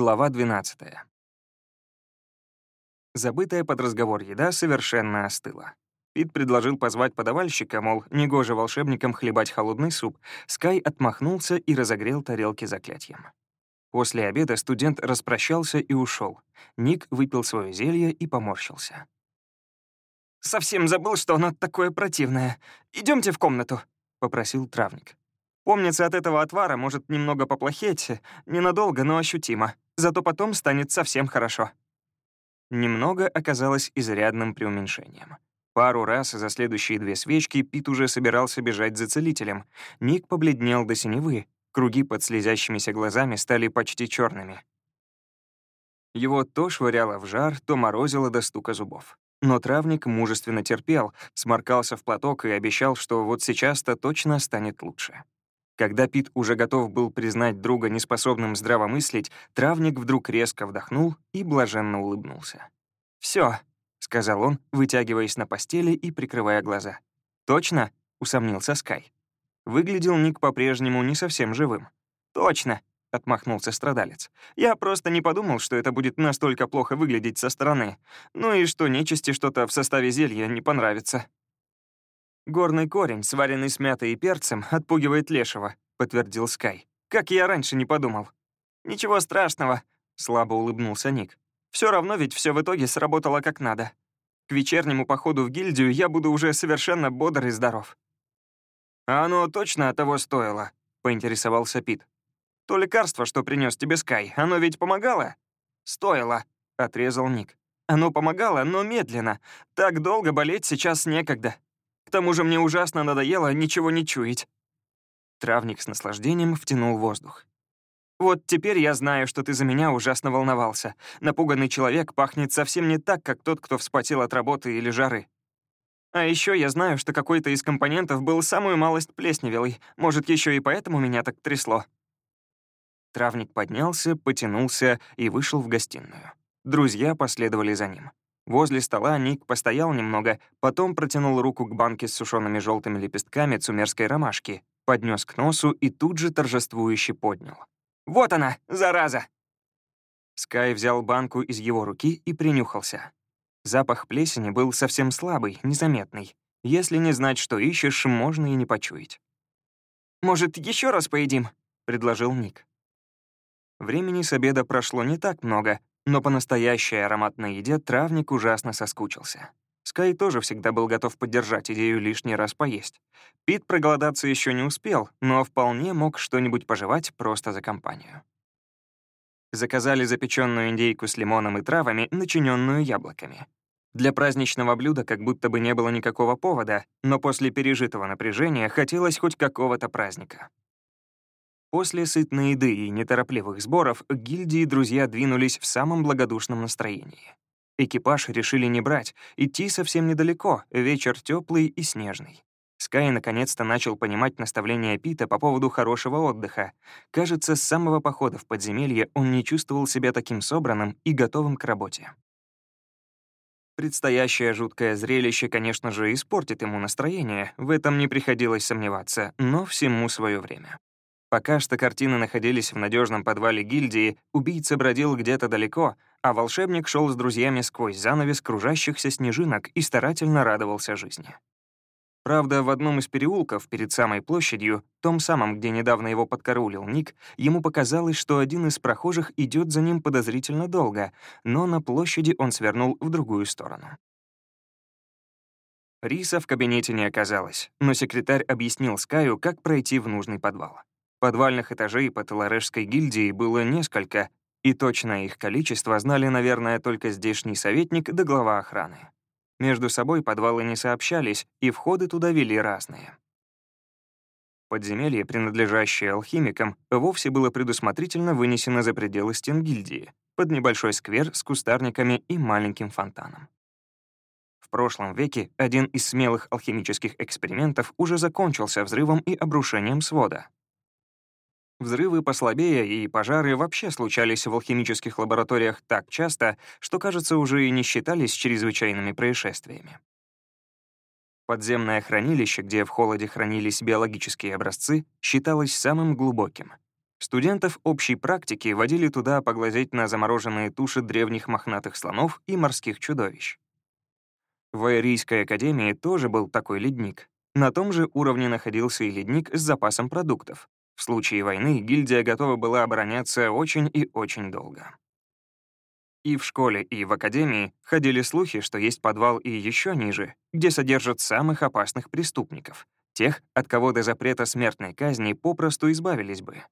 Глава 12. Забытая под разговор еда совершенно остыла. Пит предложил позвать подавальщика, мол, негоже волшебникам хлебать холодный суп. Скай отмахнулся и разогрел тарелки заклятием. После обеда студент распрощался и ушел. Ник выпил свое зелье и поморщился. «Совсем забыл, что оно такое противное. Идемте в комнату», — попросил травник. «Помнится, от этого отвара может немного поплохеть, ненадолго, но ощутимо. Зато потом станет совсем хорошо». Немного оказалось изрядным преуменьшением. Пару раз за следующие две свечки Пит уже собирался бежать за целителем. Ник побледнел до синевы, круги под слезящимися глазами стали почти черными. Его то швыряло в жар, то морозило до стука зубов. Но травник мужественно терпел, сморкался в платок и обещал, что вот сейчас-то точно станет лучше. Когда Пит уже готов был признать друга неспособным здраво мыслить, травник вдруг резко вдохнул и блаженно улыбнулся. «Всё», — сказал он, вытягиваясь на постели и прикрывая глаза. «Точно?» — усомнился Скай. Выглядел Ник по-прежнему не совсем живым. «Точно», — отмахнулся страдалец. «Я просто не подумал, что это будет настолько плохо выглядеть со стороны. Ну и что нечисти что-то в составе зелья не понравится». «Горный корень, сваренный с мятой и перцем, отпугивает лешего», — подтвердил Скай. «Как я раньше не подумал». «Ничего страшного», — слабо улыбнулся Ник. Все равно ведь все в итоге сработало как надо. К вечернему походу в гильдию я буду уже совершенно бодр и здоров». «А оно точно того стоило?» — поинтересовался Пит. «То лекарство, что принес тебе Скай, оно ведь помогало?» «Стоило», — отрезал Ник. «Оно помогало, но медленно. Так долго болеть сейчас некогда. К тому же мне ужасно надоело ничего не чуять». Травник с наслаждением втянул воздух. «Вот теперь я знаю, что ты за меня ужасно волновался. Напуганный человек пахнет совсем не так, как тот, кто вспотел от работы или жары. А еще я знаю, что какой-то из компонентов был самую малость плесневелый. Может, еще и поэтому меня так трясло». Травник поднялся, потянулся и вышел в гостиную. Друзья последовали за ним. Возле стола Ник постоял немного, потом протянул руку к банке с сушеными желтыми лепестками цумерской ромашки, поднес к носу и тут же торжествующе поднял. «Вот она, зараза!» Скай взял банку из его руки и принюхался. Запах плесени был совсем слабый, незаметный. Если не знать, что ищешь, можно и не почуять. «Может, еще раз поедим?» — предложил Ник. Времени с обеда прошло не так много, но по настоящей ароматной еде травник ужасно соскучился. Скай тоже всегда был готов поддержать идею лишний раз поесть. Пит проголодаться еще не успел, но вполне мог что-нибудь пожевать просто за компанию. Заказали запеченную индейку с лимоном и травами, начиненную яблоками. Для праздничного блюда как будто бы не было никакого повода, но после пережитого напряжения хотелось хоть какого-то праздника. После сытной еды и неторопливых сборов к гильдии друзья двинулись в самом благодушном настроении. Экипаж решили не брать, идти совсем недалеко, вечер теплый и снежный. Скай наконец-то начал понимать наставления Пита по поводу хорошего отдыха. Кажется, с самого похода в подземелье он не чувствовал себя таким собранным и готовым к работе. Предстоящее жуткое зрелище, конечно же, испортит ему настроение, в этом не приходилось сомневаться, но всему свое время. Пока что картины находились в надежном подвале гильдии, убийца бродил где-то далеко, а волшебник шел с друзьями сквозь занавес кружащихся снежинок и старательно радовался жизни. Правда, в одном из переулков перед самой площадью, том самом, где недавно его подкараулил Ник, ему показалось, что один из прохожих идет за ним подозрительно долго, но на площади он свернул в другую сторону. Риса в кабинете не оказалось, но секретарь объяснил Скаю, как пройти в нужный подвал. Подвальных этажей по Таларешской гильдии было несколько, и точное их количество знали, наверное, только здешний советник да глава охраны. Между собой подвалы не сообщались, и входы туда вели разные. Подземелье, принадлежащее алхимикам, вовсе было предусмотрительно вынесено за пределы стен гильдии, под небольшой сквер с кустарниками и маленьким фонтаном. В прошлом веке один из смелых алхимических экспериментов уже закончился взрывом и обрушением свода. Взрывы послабее и пожары вообще случались в алхимических лабораториях так часто, что, кажется, уже и не считались чрезвычайными происшествиями. Подземное хранилище, где в холоде хранились биологические образцы, считалось самым глубоким. Студентов общей практики водили туда поглазеть на замороженные туши древних мохнатых слонов и морских чудовищ. В Аэрийской академии тоже был такой ледник. На том же уровне находился и ледник с запасом продуктов. В случае войны гильдия готова была обороняться очень и очень долго. И в школе, и в академии ходили слухи, что есть подвал и еще ниже, где содержат самых опасных преступников, тех, от кого до запрета смертной казни попросту избавились бы.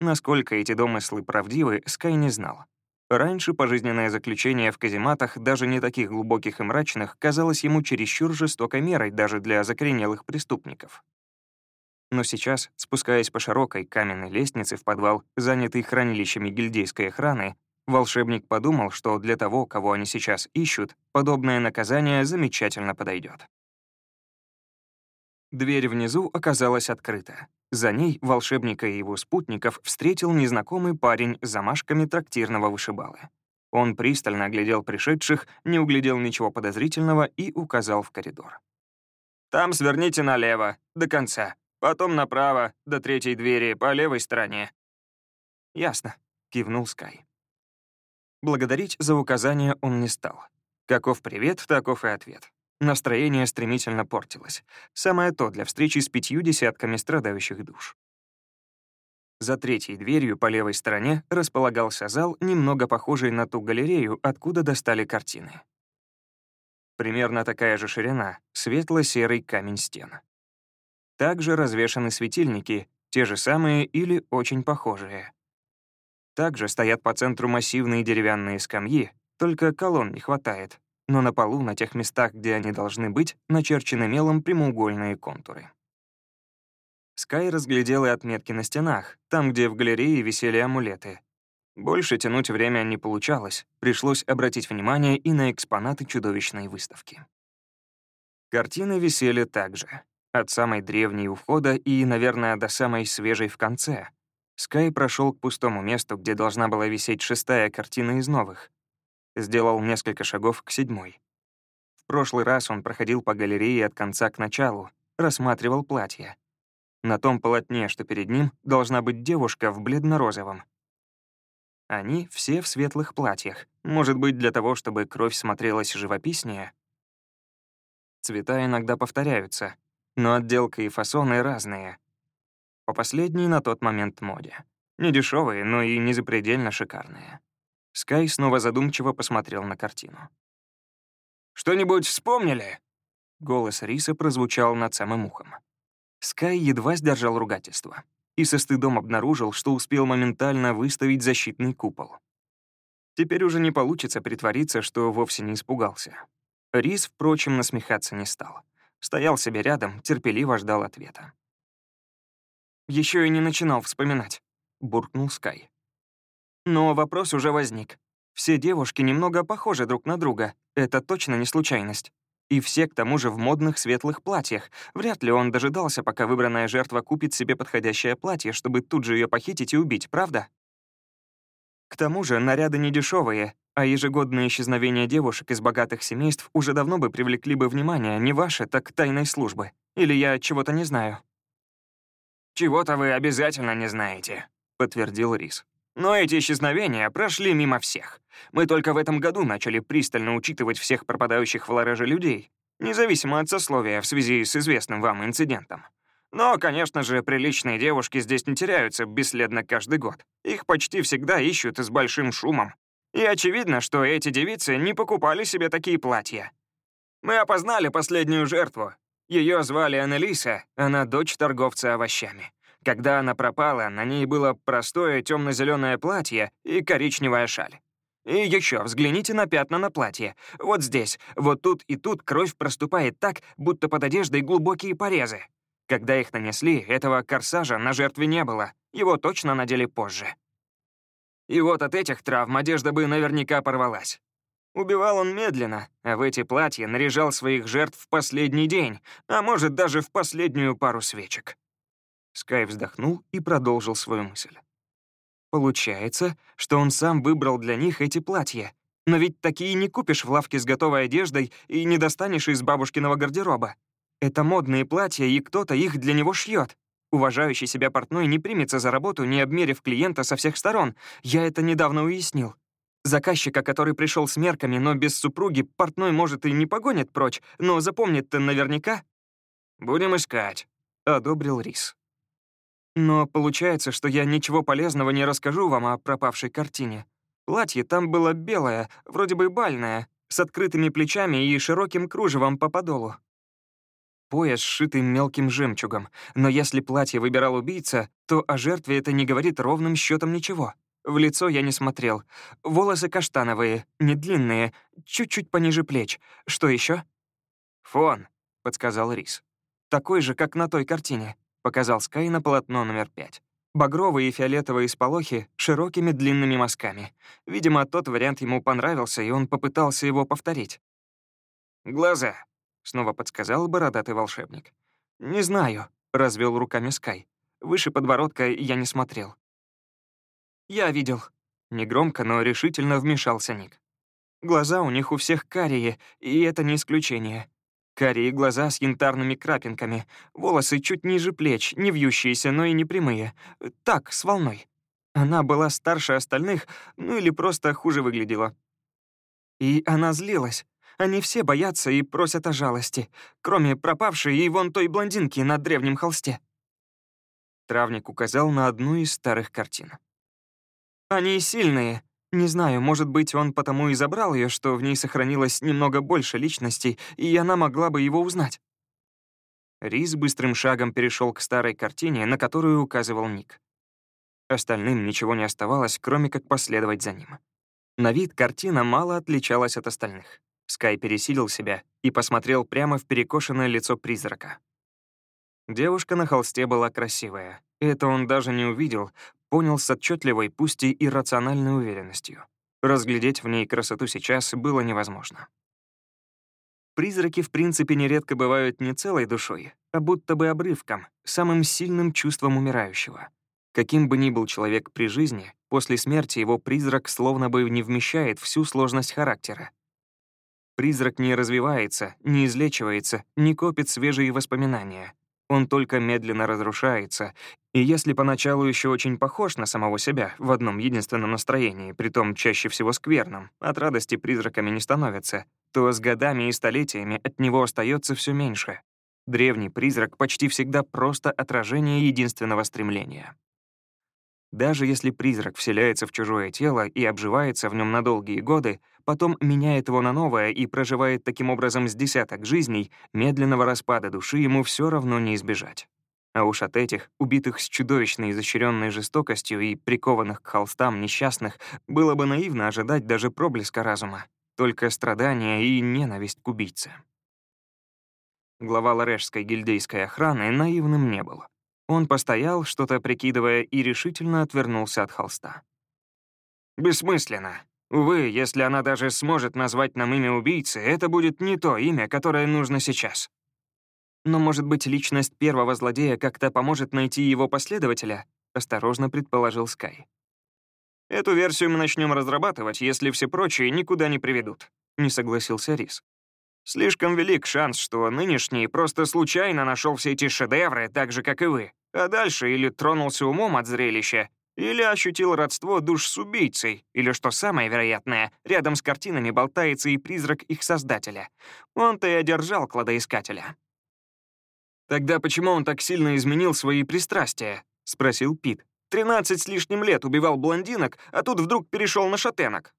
Насколько эти домыслы правдивы, Скай не знал. Раньше пожизненное заключение в казематах, даже не таких глубоких и мрачных, казалось ему чересчур жестокой мерой даже для закоренелых преступников. Но сейчас, спускаясь по широкой каменной лестнице в подвал, занятый хранилищами гильдейской охраны, волшебник подумал, что для того, кого они сейчас ищут, подобное наказание замечательно подойдет. Дверь внизу оказалась открыта. За ней волшебника и его спутников встретил незнакомый парень с замашками трактирного вышибалы. Он пристально оглядел пришедших, не углядел ничего подозрительного и указал в коридор. «Там сверните налево, до конца. Потом направо, до третьей двери, по левой стороне». «Ясно», — кивнул Скай. Благодарить за указание он не стал. Каков привет, таков и ответ. Настроение стремительно портилось. Самое то для встречи с пятью десятками страдающих душ. За третьей дверью по левой стороне располагался зал, немного похожий на ту галерею, откуда достали картины. Примерно такая же ширина, светло-серый камень стен. Также развешаны светильники, те же самые или очень похожие. Также стоят по центру массивные деревянные скамьи, только колонн не хватает, но на полу, на тех местах, где они должны быть, начерчены мелом прямоугольные контуры. Скай разглядел и отметки на стенах, там, где в галерее висели амулеты. Больше тянуть время не получалось, пришлось обратить внимание и на экспонаты чудовищной выставки. Картины висели также, от самой древней у входа и, наверное, до самой свежей в конце. Скай прошел к пустому месту, где должна была висеть шестая картина из новых, Сделал несколько шагов к седьмой. В прошлый раз он проходил по галерее от конца к началу, рассматривал платье. На том полотне, что перед ним, должна быть девушка в бледно-розовом. Они все в светлых платьях, может быть, для того, чтобы кровь смотрелась живописнее. Цвета иногда повторяются, но отделка и фасоны разные. По последней на тот момент моде. Не дешевые, но и не запредельно шикарные. Скай снова задумчиво посмотрел на картину. «Что-нибудь вспомнили?» Голос Риса прозвучал над самым ухом. Скай едва сдержал ругательство и со стыдом обнаружил, что успел моментально выставить защитный купол. Теперь уже не получится притвориться, что вовсе не испугался. Рис, впрочем, насмехаться не стал. Стоял себе рядом, терпеливо ждал ответа. Еще и не начинал вспоминать», — буркнул Скай. Но вопрос уже возник. Все девушки немного похожи друг на друга. Это точно не случайность. И все, к тому же, в модных светлых платьях. Вряд ли он дожидался, пока выбранная жертва купит себе подходящее платье, чтобы тут же ее похитить и убить, правда? К тому же наряды не дешевые, а ежегодные исчезновения девушек из богатых семейств уже давно бы привлекли бы внимание не ваше, так тайной службы. Или я чего-то не знаю. «Чего-то вы обязательно не знаете», — подтвердил Рис. Но эти исчезновения прошли мимо всех. Мы только в этом году начали пристально учитывать всех пропадающих в Лореже людей, независимо от сословия в связи с известным вам инцидентом. Но, конечно же, приличные девушки здесь не теряются бесследно каждый год. Их почти всегда ищут с большим шумом. И очевидно, что эти девицы не покупали себе такие платья. Мы опознали последнюю жертву. Ее звали Анелиса, она дочь торговца овощами. Когда она пропала, на ней было простое темно-зеленое платье и коричневая шаль. И еще взгляните на пятна на платье. Вот здесь, вот тут и тут кровь проступает так, будто под одеждой глубокие порезы. Когда их нанесли, этого корсажа на жертве не было. Его точно надели позже. И вот от этих травм одежда бы наверняка порвалась. Убивал он медленно, а в эти платья наряжал своих жертв в последний день, а может, даже в последнюю пару свечек. Скай вздохнул и продолжил свою мысль. Получается, что он сам выбрал для них эти платья. Но ведь такие не купишь в лавке с готовой одеждой и не достанешь из бабушкиного гардероба. Это модные платья, и кто-то их для него шьет. Уважающий себя портной не примется за работу, не обмерив клиента со всех сторон. Я это недавно уяснил. Заказчика, который пришел с мерками, но без супруги, портной, может, и не погонит прочь, но запомнит-то наверняка. «Будем искать», — одобрил Рис. Но получается, что я ничего полезного не расскажу вам о пропавшей картине. Платье там было белое, вроде бы бальное, с открытыми плечами и широким кружевом по подолу. Пояс, сшитый мелким жемчугом, но если платье выбирал убийца, то о жертве это не говорит ровным счетом ничего. В лицо я не смотрел. Волосы каштановые, не длинные, чуть-чуть пониже плеч. Что еще? «Фон», — подсказал Рис. «Такой же, как на той картине», — показал Скай на полотно номер пять. Багровые и фиолетовые сполохи широкими длинными мазками. Видимо, тот вариант ему понравился, и он попытался его повторить. «Глаза», — снова подсказал бородатый волшебник. «Не знаю», — развел руками Скай. Выше подбородка я не смотрел. «Я видел». Негромко, но решительно вмешался Ник. Глаза у них у всех карие, и это не исключение. Карие глаза с янтарными крапинками, волосы чуть ниже плеч, не вьющиеся, но и не прямые. Так, с волной. Она была старше остальных, ну или просто хуже выглядела. И она злилась. Они все боятся и просят о жалости, кроме пропавшей и вон той блондинки на древнем холсте. Травник указал на одну из старых картин. Они сильные. Не знаю, может быть, он потому и забрал ее, что в ней сохранилось немного больше личностей, и она могла бы его узнать. Рис быстрым шагом перешел к старой картине, на которую указывал Ник. Остальным ничего не оставалось, кроме как последовать за ним. На вид картина мало отличалась от остальных. Скай пересилил себя и посмотрел прямо в перекошенное лицо призрака. Девушка на холсте была красивая. Это он даже не увидел, понял с отчетливой, пусть и иррациональной уверенностью. Разглядеть в ней красоту сейчас было невозможно. Призраки в принципе нередко бывают не целой душой, а будто бы обрывком, самым сильным чувством умирающего. Каким бы ни был человек при жизни, после смерти его призрак словно бы не вмещает всю сложность характера. Призрак не развивается, не излечивается, не копит свежие воспоминания. Он только медленно разрушается, и если поначалу еще очень похож на самого себя в одном единственном настроении, притом чаще всего скверном, от радости призраками не становится, то с годами и столетиями от него остается все меньше. Древний призрак почти всегда просто отражение единственного стремления. Даже если призрак вселяется в чужое тело и обживается в нем на долгие годы, потом меняет его на новое и проживает таким образом с десяток жизней, медленного распада души ему все равно не избежать. А уж от этих, убитых с чудовищной изощренной жестокостью и прикованных к холстам несчастных, было бы наивно ожидать даже проблеска разума, только страдания и ненависть к убийце. Глава Ларешской гильдейской охраны наивным не был. Он постоял, что-то прикидывая, и решительно отвернулся от холста. «Бессмысленно. Увы, если она даже сможет назвать нам имя убийцы, это будет не то имя, которое нужно сейчас. Но, может быть, личность первого злодея как-то поможет найти его последователя? Осторожно предположил Скай. Эту версию мы начнем разрабатывать, если все прочие никуда не приведут, не согласился Рис. Слишком велик шанс, что нынешний просто случайно нашел все эти шедевры, так же, как и вы, а дальше или тронулся умом от зрелища, или ощутил родство душ с убийцей, или, что самое вероятное, рядом с картинами болтается и призрак их создателя. Он-то и одержал кладоискателя. «Тогда почему он так сильно изменил свои пристрастия?» — спросил Пит. «Тринадцать с лишним лет убивал блондинок, а тут вдруг перешел на шатенок».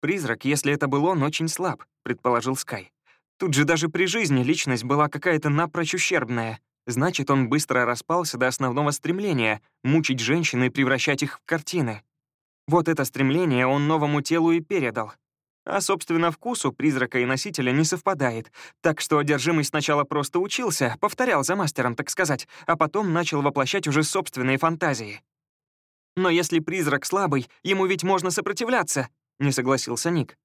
«Призрак, если это был он, очень слаб», — предположил Скай. «Тут же даже при жизни личность была какая-то напрочь ущербная. Значит, он быстро распался до основного стремления — мучить женщин и превращать их в картины. Вот это стремление он новому телу и передал. А, собственно, вкусу призрака и носителя не совпадает, так что одержимый сначала просто учился, повторял за мастером, так сказать, а потом начал воплощать уже собственные фантазии. «Но если призрак слабый, ему ведь можно сопротивляться», — не согласился Ник.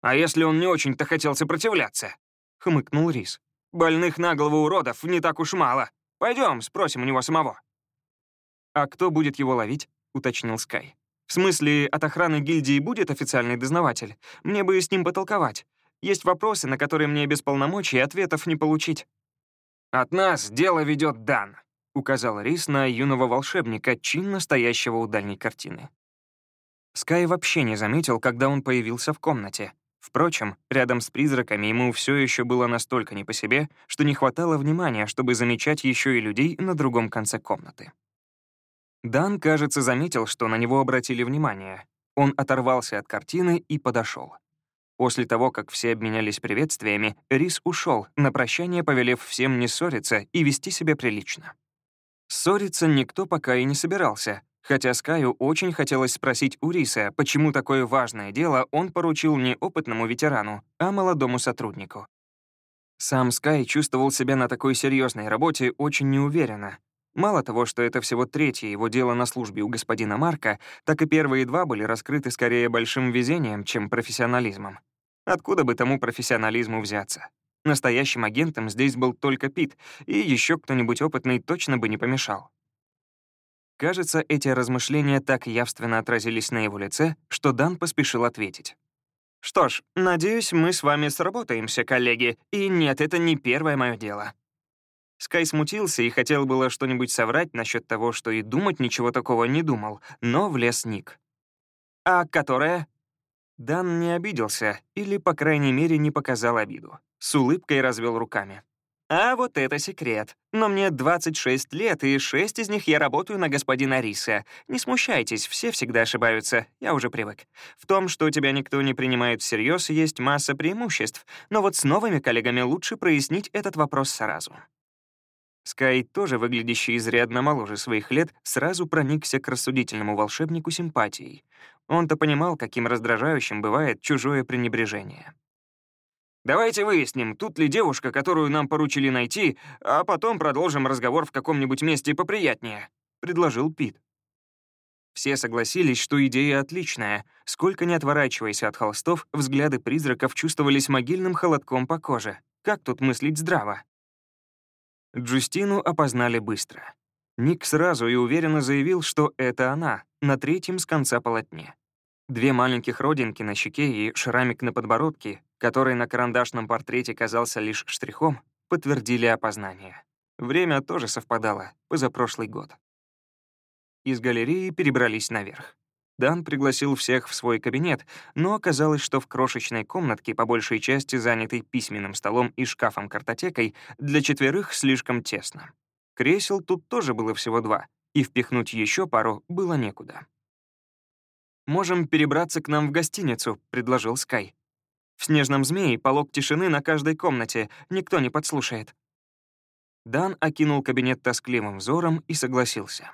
«А если он не очень-то хотел сопротивляться?» — хмыкнул Рис. «Больных на голову уродов не так уж мало. Пойдем, спросим у него самого». «А кто будет его ловить?» — уточнил Скай. В смысле, от охраны гильдии будет официальный дознаватель? Мне бы с ним потолковать. Есть вопросы, на которые мне без полномочий ответов не получить. От нас дело ведет Дан. — указал Рис на юного волшебника, чинно стоящего у дальней картины. Скай вообще не заметил, когда он появился в комнате. Впрочем, рядом с призраками ему все еще было настолько не по себе, что не хватало внимания, чтобы замечать еще и людей на другом конце комнаты. Дан, кажется, заметил, что на него обратили внимание. Он оторвался от картины и подошел. После того, как все обменялись приветствиями, Рис ушел, на прощание повелев всем не ссориться и вести себя прилично. Ссориться никто пока и не собирался, хотя Скаю очень хотелось спросить у Риса, почему такое важное дело он поручил не опытному ветерану, а молодому сотруднику. Сам Скай чувствовал себя на такой серьезной работе очень неуверенно. Мало того, что это всего третье его дело на службе у господина Марка, так и первые два были раскрыты скорее большим везением, чем профессионализмом. Откуда бы тому профессионализму взяться? Настоящим агентом здесь был только Пит, и еще кто-нибудь опытный точно бы не помешал. Кажется, эти размышления так явственно отразились на его лице, что Дан поспешил ответить. «Что ж, надеюсь, мы с вами сработаемся, коллеги, и нет, это не первое мое дело». Скай смутился и хотел было что-нибудь соврать насчет того, что и думать ничего такого не думал, но влез Ник. «А которая?» Дан не обиделся, или, по крайней мере, не показал обиду. С улыбкой развел руками. А вот это секрет. Но мне 26 лет, и 6 из них я работаю на господина Риса. Не смущайтесь, все всегда ошибаются, я уже привык. В том, что тебя никто не принимает всерьез, есть масса преимуществ, но вот с новыми коллегами лучше прояснить этот вопрос сразу. Скай, тоже выглядящий изрядно моложе своих лет, сразу проникся к рассудительному волшебнику симпатией. Он-то понимал, каким раздражающим бывает чужое пренебрежение. Давайте выясним, тут ли девушка, которую нам поручили найти, а потом продолжим разговор в каком-нибудь месте поприятнее», — предложил Пит. Все согласились, что идея отличная. Сколько не отворачиваясь от холстов, взгляды призраков чувствовались могильным холодком по коже. Как тут мыслить здраво? Джустину опознали быстро. Ник сразу и уверенно заявил, что это она, на третьем с конца полотне. Две маленьких родинки на щеке и шрамик на подбородке, который на карандашном портрете казался лишь штрихом, подтвердили опознание. Время тоже совпадало, позапрошлый год. Из галереи перебрались наверх. Дан пригласил всех в свой кабинет, но оказалось, что в крошечной комнатке, по большей части занятой письменным столом и шкафом-картотекой, для четверых слишком тесно. Кресел тут тоже было всего два, и впихнуть еще пару было некуда. «Можем перебраться к нам в гостиницу», — предложил Скай. «В снежном змее полог тишины на каждой комнате, никто не подслушает». Дан окинул кабинет тоскливым взором и согласился.